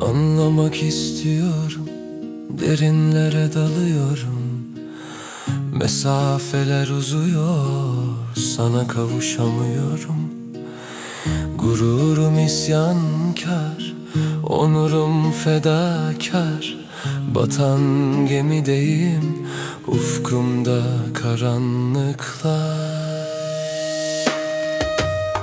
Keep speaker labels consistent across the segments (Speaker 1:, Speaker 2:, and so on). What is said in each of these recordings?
Speaker 1: Anlamak istiyorum Derinlere dalıyorum. Mesafeler uzuyor Sana kavuşamıyorum. Gururum isyankar Onurum fedakar Batan gemideyim. Ufkumda karanlıklar.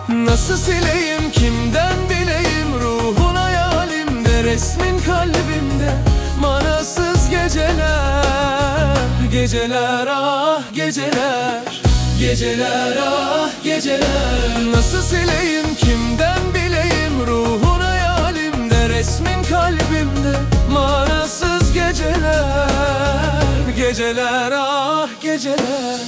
Speaker 1: Nasıl sileyim kimden bileyim? Ruhun hayalimde resmin kalbimde. Manasız geceler Geceler ah geceler. Geceler ah geceler. Nasıl sileyim kimden resmin kalbimde Manasız geceler. Geceler ah geceler.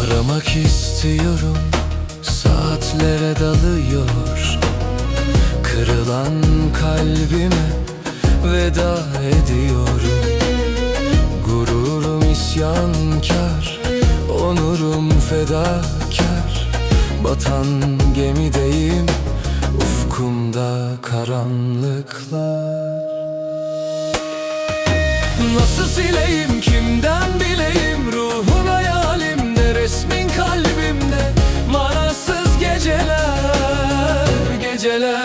Speaker 1: Aramak istiyorum. Saatlere dalıyor Kırılan kalbime Veda ediyorum. Gururum isyankar Onurum fedakar. Batan gemideyim Ufkumda karanlıklar. Nasıl sileyim kimden bileyim? Ruhun hayalimde resmin kalbimde. Manasız geceler Geceler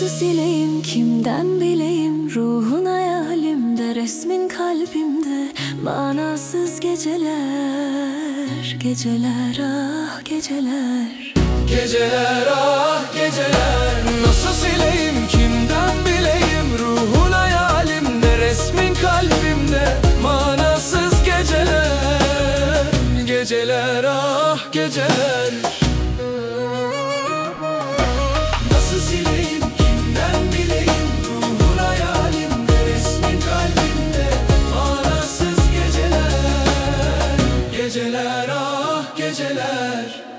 Speaker 1: Nasıl sileyim kimden bileyim? Ruhun hayalimde resmin kalbimde. Manasız geceler Geceler ah geceler.
Speaker 2: Geceler ah geceler.
Speaker 1: Nasıl sileyim kimden bileyim? Ruhun hayalimde resmin kalbimde. Manasız geceler Geceler ah geceler Geceler ah geceler